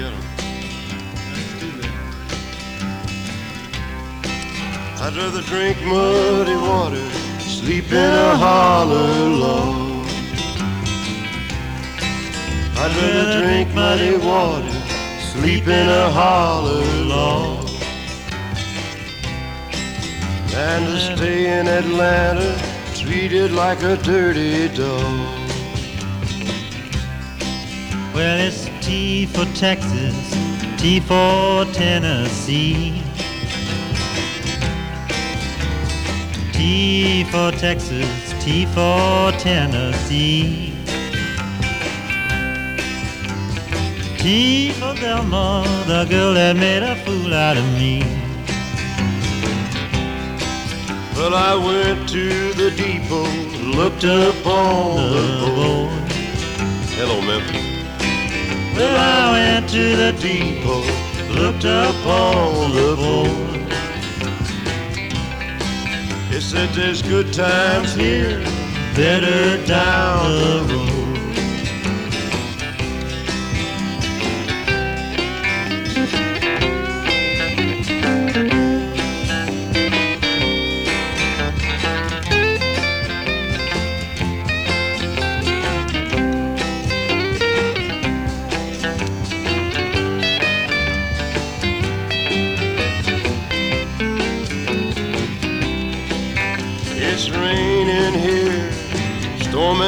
get them. I'd rather drink muddy water, sleep in a hollow log. I'd rather drink muddy water, sleep in a hollow log. Than to stay in Atlanta, treated like a dirty dog. Well, it's T for Texas, T for Tennessee. T for Texas, T for Tennessee. T for Thelma, the girl that made a fool out of me. Well, I went to the depot, looked up on the board. Hello, Memphis. Well, I went to the depot, looked up on the board. It said there's good times here, better down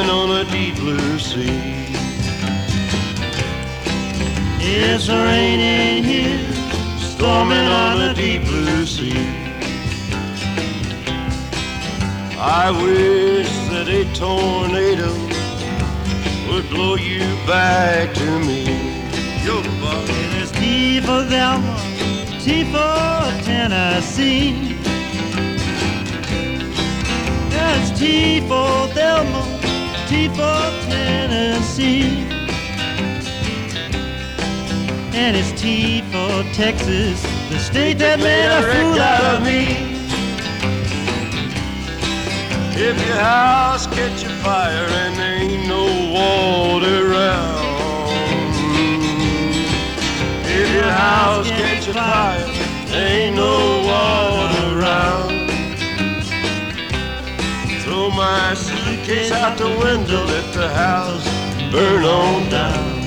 on a deep blue sea. It's raining here, storming on a deep blue sea. I wish that a tornado would blow you back to me. Yo, Bob. There's T for Thelma, T for Tennessee. There's T for Thelma, T for Tennessee. And it's T for Texas, the state that made a fool out of me. If your house catch a fire and there ain't no water around. If your house catch a fire, ain't no Throw my suitcase out the window, let the house burn on down.